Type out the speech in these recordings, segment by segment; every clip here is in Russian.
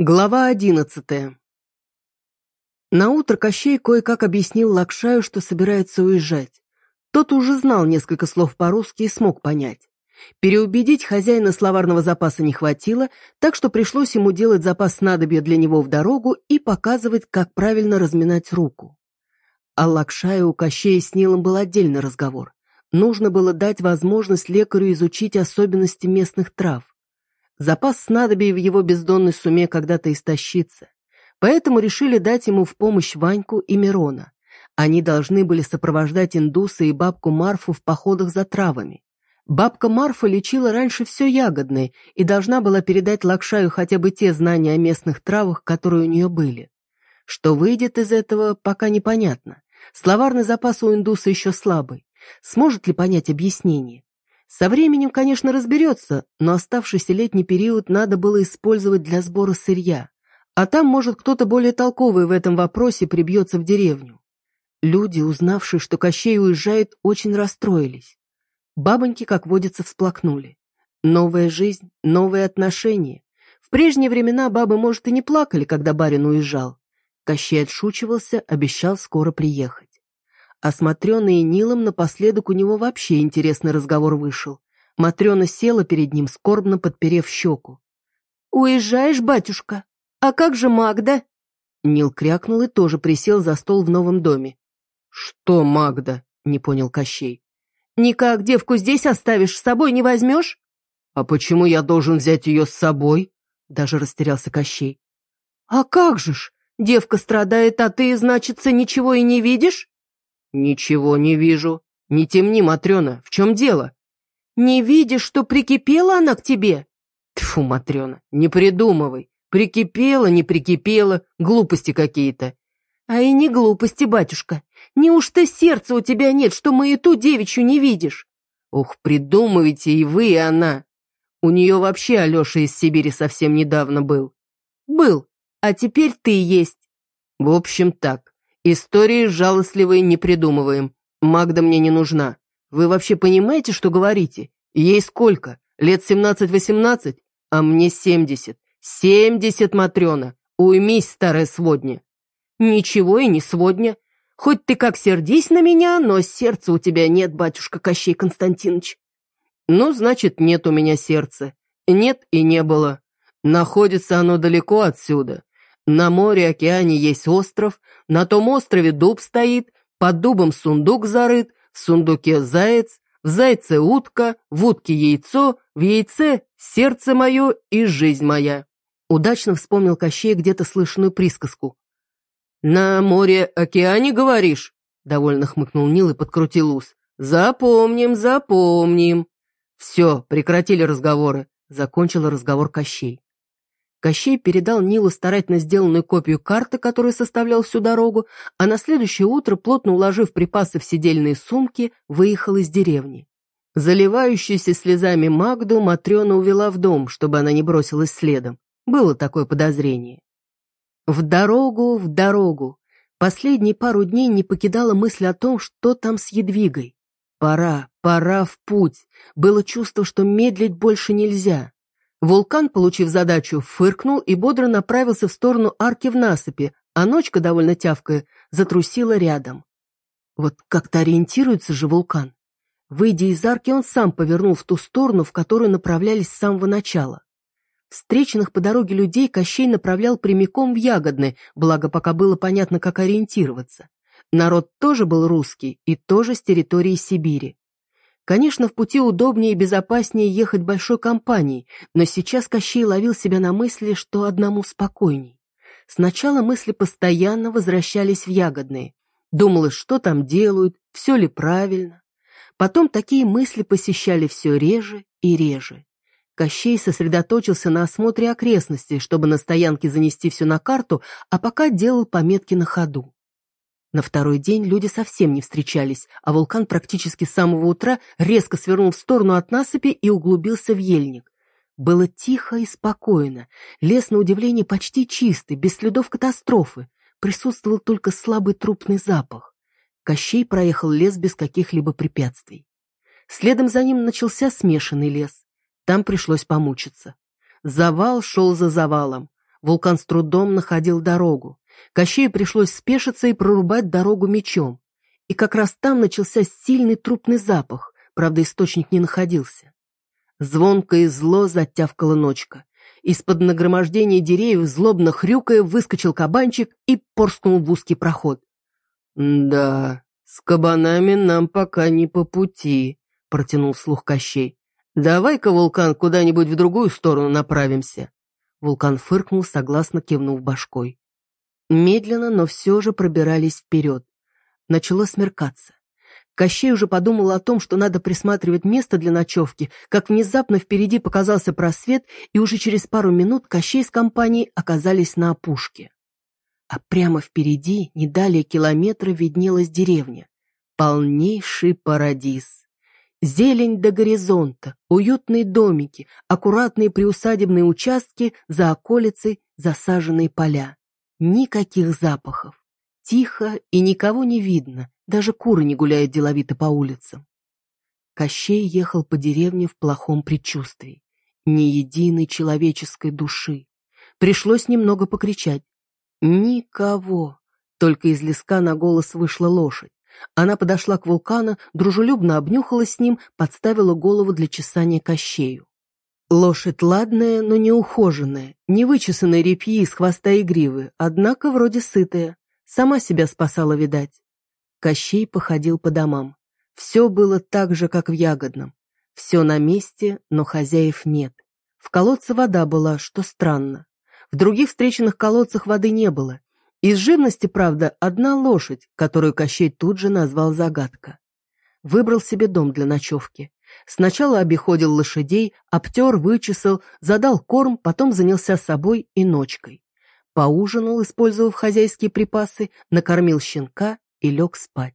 Глава одиннадцатая Наутро Кощей кое-как объяснил Лакшаю, что собирается уезжать. Тот уже знал несколько слов по-русски и смог понять. Переубедить хозяина словарного запаса не хватило, так что пришлось ему делать запас снадобья для него в дорогу и показывать, как правильно разминать руку. А Лакшаю у Кощея с Нилом был отдельный разговор. Нужно было дать возможность лекарю изучить особенности местных трав. Запас снадобий в его бездонной суме когда-то истощится. Поэтому решили дать ему в помощь Ваньку и Мирона. Они должны были сопровождать индуса и бабку Марфу в походах за травами. Бабка Марфа лечила раньше все ягодное и должна была передать Лакшаю хотя бы те знания о местных травах, которые у нее были. Что выйдет из этого, пока непонятно. Словарный запас у индуса еще слабый. Сможет ли понять объяснение? Со временем, конечно, разберется, но оставшийся летний период надо было использовать для сбора сырья. А там, может, кто-то более толковый в этом вопросе прибьется в деревню. Люди, узнавшие, что Кощей уезжает, очень расстроились. Бабоньки, как водится, всплакнули. Новая жизнь, новые отношения. В прежние времена бабы, может, и не плакали, когда барин уезжал. Кощей отшучивался, обещал скоро приехать. Осмотренный Нилом, напоследок у него вообще интересный разговор вышел. Матрена села перед ним, скорбно подперев щеку. «Уезжаешь, батюшка? А как же Магда?» Нил крякнул и тоже присел за стол в новом доме. «Что Магда?» — не понял Кощей. «Никак девку здесь оставишь, с собой не возьмешь?» «А почему я должен взять ее с собой?» Даже растерялся Кощей. «А как же ж? Девка страдает, а ты, значится, ничего и не видишь?» «Ничего не вижу. Не темни, Матрена, в чем дело?» «Не видишь, что прикипела она к тебе?» Тьфу, Матрена, не придумывай. Прикипела, не прикипела, глупости какие-то. А и не глупости, батюшка. Неужто сердца у тебя нет, что мы и ту девичью не видишь? Ух, придумывайте и вы, и она. У нее вообще Алеша из Сибири совсем недавно был. Был, а теперь ты есть. В общем так. Истории жалостливые не придумываем. Магда мне не нужна. Вы вообще понимаете, что говорите? Ей сколько? Лет семнадцать-восемнадцать? А мне семьдесят. Семьдесят, Матрена. Уймись, старая сводня. Ничего и не сводня. Хоть ты как сердись на меня, но сердца у тебя нет, батюшка Кощей Константинович. Ну, значит, нет у меня сердца. Нет и не было. Находится оно далеко отсюда. На море-океане есть остров, на том острове дуб стоит, под дубом сундук зарыт, в сундуке заяц, в зайце утка, в утке яйцо, в яйце сердце мое и жизнь моя. Удачно вспомнил Кощей где-то слышанную присказку. «На море-океане, говоришь?» Довольно хмыкнул Нил и подкрутил ус. «Запомним, запомним». «Все, прекратили разговоры», — закончил разговор Кощей. Кощей передал Нилу старательно сделанную копию карты, которую составлял всю дорогу, а на следующее утро, плотно уложив припасы в сидельные сумки, выехал из деревни. Заливающуюся слезами Магду Матрена увела в дом, чтобы она не бросилась следом. Было такое подозрение. В дорогу, в дорогу. Последние пару дней не покидала мысль о том, что там с Едвигой. Пора, пора в путь. Было чувство, что медлить больше нельзя. Вулкан, получив задачу, фыркнул и бодро направился в сторону арки в насыпи, а ночка, довольно тявкая, затрусила рядом. Вот как-то ориентируется же вулкан. Выйдя из арки, он сам повернул в ту сторону, в которую направлялись с самого начала. Встреченных по дороге людей Кощей направлял прямиком в Ягодны, благо пока было понятно, как ориентироваться. Народ тоже был русский и тоже с территории Сибири. Конечно, в пути удобнее и безопаснее ехать большой компанией, но сейчас Кощей ловил себя на мысли, что одному спокойней. Сначала мысли постоянно возвращались в ягодные. Думалось, что там делают, все ли правильно. Потом такие мысли посещали все реже и реже. Кощей сосредоточился на осмотре окрестностей, чтобы на стоянке занести все на карту, а пока делал пометки на ходу. На второй день люди совсем не встречались, а вулкан практически с самого утра резко свернул в сторону от насыпи и углубился в ельник. Было тихо и спокойно, лес, на удивление, почти чистый, без следов катастрофы. Присутствовал только слабый трупный запах. Кощей проехал лес без каких-либо препятствий. Следом за ним начался смешанный лес. Там пришлось помучиться. Завал шел за завалом. Вулкан с трудом находил дорогу. Кощею пришлось спешиться и прорубать дорогу мечом. И как раз там начался сильный трупный запах, правда, источник не находился. Звонко и зло затявкала ночка. Из-под нагромождения деревьев, злобно хрюкая, выскочил кабанчик и порскнул в узкий проход. «Да, с кабанами нам пока не по пути», — протянул слух Кощей. «Давай-ка, вулкан, куда-нибудь в другую сторону направимся». Вулкан фыркнул, согласно кивнув башкой. Медленно, но все же пробирались вперед. Начало смеркаться. Кощей уже подумал о том, что надо присматривать место для ночевки, как внезапно впереди показался просвет, и уже через пару минут Кощей с компанией оказались на опушке. А прямо впереди, не далее километра, виднелась деревня. Полнейший парадиз. Зелень до горизонта, уютные домики, аккуратные приусадебные участки, за околицей засаженные поля. Никаких запахов. Тихо и никого не видно, даже куры не гуляют деловито по улицам. Кощей ехал по деревне в плохом предчувствии. Ни единой человеческой души. Пришлось немного покричать. Никого. Только из леска на голос вышла лошадь. Она подошла к вулкану, дружелюбно обнюхалась с ним, подставила голову для чесания Кощею. Лошадь ладная, но не ухоженная, не вычесанная репьи из хвоста и гривы, однако вроде сытая. Сама себя спасала, видать. Кощей походил по домам. Все было так же, как в Ягодном. Все на месте, но хозяев нет. В колодце вода была, что странно. В других встреченных колодцах воды не было. Из живности, правда, одна лошадь, которую Кощей тут же назвал «Загадка». Выбрал себе дом для ночевки. Сначала обиходил лошадей, обтер, вычесал, задал корм, потом занялся собой и ночкой. Поужинал, использовав хозяйские припасы, накормил щенка и лег спать.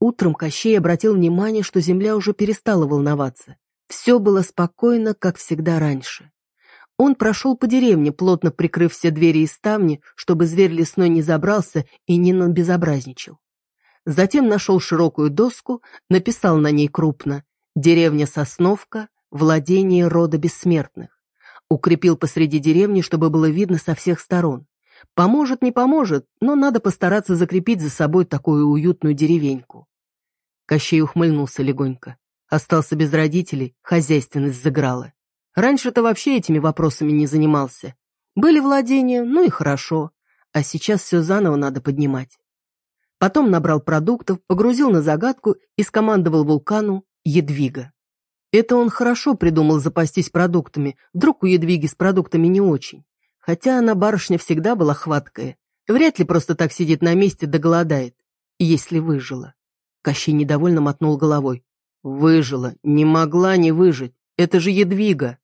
Утром Кощей обратил внимание, что земля уже перестала волноваться. Все было спокойно, как всегда раньше. Он прошел по деревне, плотно прикрыв все двери и ставни, чтобы зверь лесной не забрался и не набезобразничал. Затем нашел широкую доску, написал на ней крупно «Деревня Сосновка, владение рода бессмертных». Укрепил посреди деревни, чтобы было видно со всех сторон. Поможет, не поможет, но надо постараться закрепить за собой такую уютную деревеньку. Кощей ухмыльнулся легонько. Остался без родителей, хозяйственность заграла. Раньше-то вообще этими вопросами не занимался. Были владения, ну и хорошо. А сейчас все заново надо поднимать. Потом набрал продуктов, погрузил на загадку и скомандовал вулкану «Едвига». Это он хорошо придумал запастись продуктами, вдруг у Едвиги с продуктами не очень. Хотя она барышня всегда была хваткая. Вряд ли просто так сидит на месте да голодает. Если выжила. Кощей недовольно мотнул головой. Выжила. Не могла не выжить. Это же Едвига.